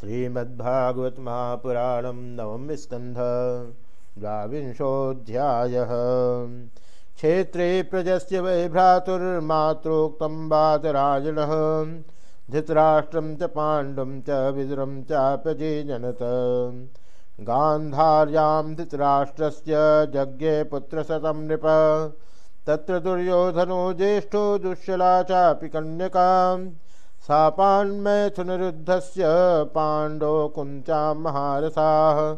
श्रीमद्भागवत महापुराणम नवम स्कंध द्वांशोध्याय क्षेत्रे प्रजस्य वै भ्रातुर्मातरोक्तं बातराजन धृतराष्ट्रं च पाण्डुं च विदुरं चाप्यजे जनत। गान्धार्यां धृतराष्ट्रस्य यज्ञे पुत्रशतं नृप। तत्र दुर्योधनो ज्येष्ठो दुश्शला चापि कन्यकाम् सापान्मैथुनरुद्धस्य पाण्डो कुञ्चा महारसाः।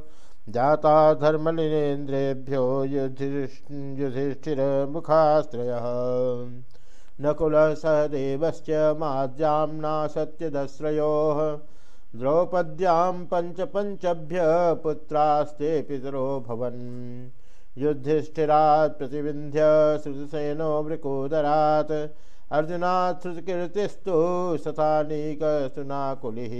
जाता धर्मलिनेन्द्रेभ्यो युधिष्ठिरमुखाश्रयः। नकुलः सहदेवश्च माज्याम्ना सत्यदश्रयोः। द्रौपद्यां पञ्चपञ्चभ्य पुत्रास्ते पितरो भवन् युधिष्ठिरात् प्रतिविन्ध्य श्रुतसेनो अर्जुनाश्रुतकीर्तिस्तु सथानीकसुनाकुलिः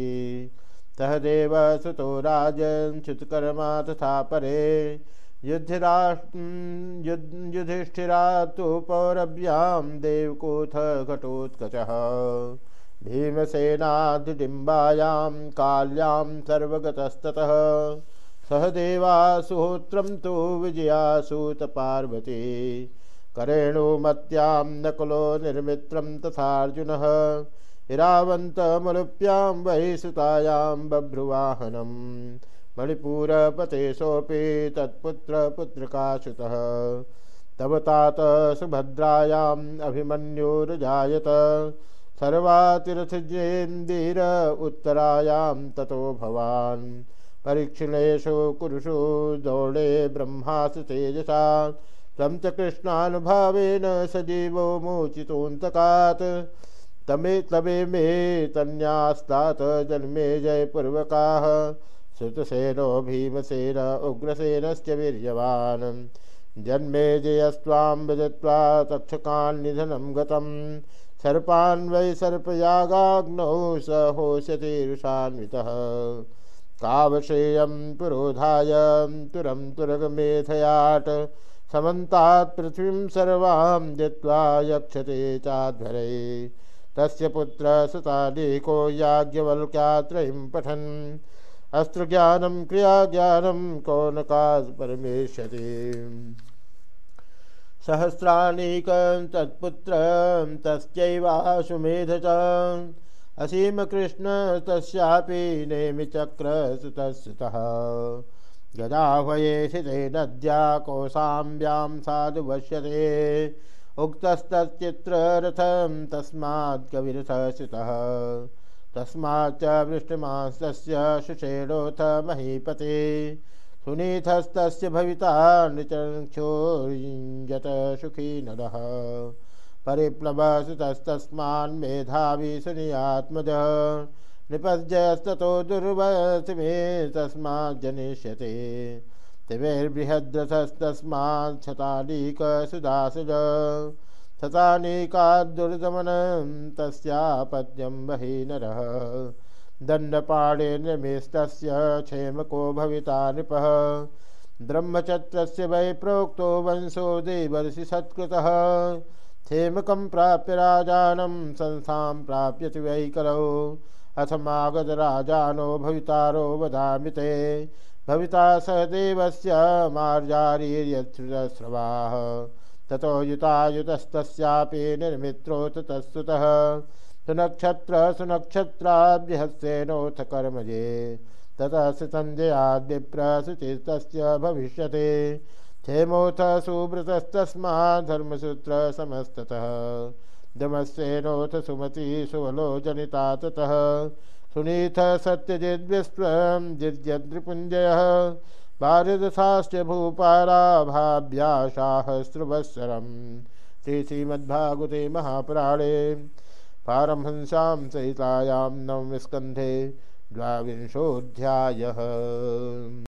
सह देव सुतो राजन् च्युतकर्मा तथा परे। युधिष्ठिरा तो पौरभ्यां देवकूथ घटोत्कचः। भीमसेनाधिडिम्बायां काल्यां सर्वगतस्ततः। सह देवा सुहोत्रं तु विजयासूतपार्वती करेणुमत्यां नकुलो निर्मित्रं तथार्जुनः। हिरावन्तमलुप्यां वै सुतायां बभ्रुवाहनं। मणिपूरपतेशोऽपि तत्पुत्रपुत्रकाश्रुतः तव तात सुभद्रायाम् अभिमन्युर्जायत। सर्वातिरथजेन्दीर उत्तरायां ततो भवान्। परीक्षिणेषु कुरुषु दौडे ब्रह्मासु तेजसा। तम च कृष्णानुभावेन सजीवो मोचितोऽन्तकात्। तमे तमे मे तन्यास्तात जन्मे जयपूर्वकाः। श्रुतसेनो भीमसेन उग्रसेनश्च वीर्यवान्। जन्मे जयस्त्वां विदित्वा तक्षकान्निधनं गतं। सर्पान् वै सर्पयागाग्नौ स होस्यतीरुषान्वितः कावशेयं पुरोधाय तुरं तुरगमेधयाट् समन्तात् पृथ्वीं सर्वां जित्वा यक्षते चाध्वरे। तस्य पुत्र सुतानीको याज्ञवल्क्यात्रयीं पठन्। अस्त्रज्ञानं, क्रियाज्ञानं कौनका परमेष्यति। सहस्राणीकं तत्पुत्रं तस्यैवाशुमेध च असीमकृष्ण तस्यापि नेमिचक्रसुतस्तुतः गदाह्वये स्थिते नद्या कौसाम्ब्यां साधु वश्यते उक्तस्तच्चित्ररथं तस्मात् कविरथः तस्माच्च वृष्टिमास्तस्य शुषेणोऽथ महीपते। सुनीथस्तस्य भविता नृचक्षोर्यत सुखी नरः परिप्लवसुतस्तस्मान्मेधावी सुनियात्मजः। नृपजस्ततो दुर्वसिमे तस्माज्जनिष्यते तिमेर्बृहद्रथस्तस्माच्छतानीकसुदासुज शतानीकाद्दुर्दमनं तस्यापद्यं वही नरः। दण्डपाणे निर्मेस्तस्य क्षेमको भविता नृपः। ब्रह्मचत्रस्य वै प्रोक्तो वंशो देवर्षि सत्कृतः। क्षेमकं प्राप्य राजानं संस्थां प्राप्यति वै कलौ। अथमागधराजानो भवितारो वदामि ते भविता स देवस्य मार्जारीर्यश्रुतस्रवाः ततो युतायुतस्तस्यापि निर्मित्रोऽथ तत्सुतः सुनक्षत्र सुनक्षत्राभ्यहस्येनोऽथ कर्मजे। ततः सुसञ्जयाद्विप्रसुचिस्तस्य भविष्यते। क्षेमोऽथ सुब्रतस्तस्मात् दमस्येनोऽथ सुमति सुवलो जनिता ततः सुनीथ सत्यजिद्विस्वं जिद्यद्रिपुञ्जयः। भारदशाश्च भूपालाभाभ्यासाहस्रवत्सरं श्रीश्रीमद्भागवते महापुराणे। पारमहंस्यां सहितायां नवमस्कन्धे द्वाविंशोऽध्यायः।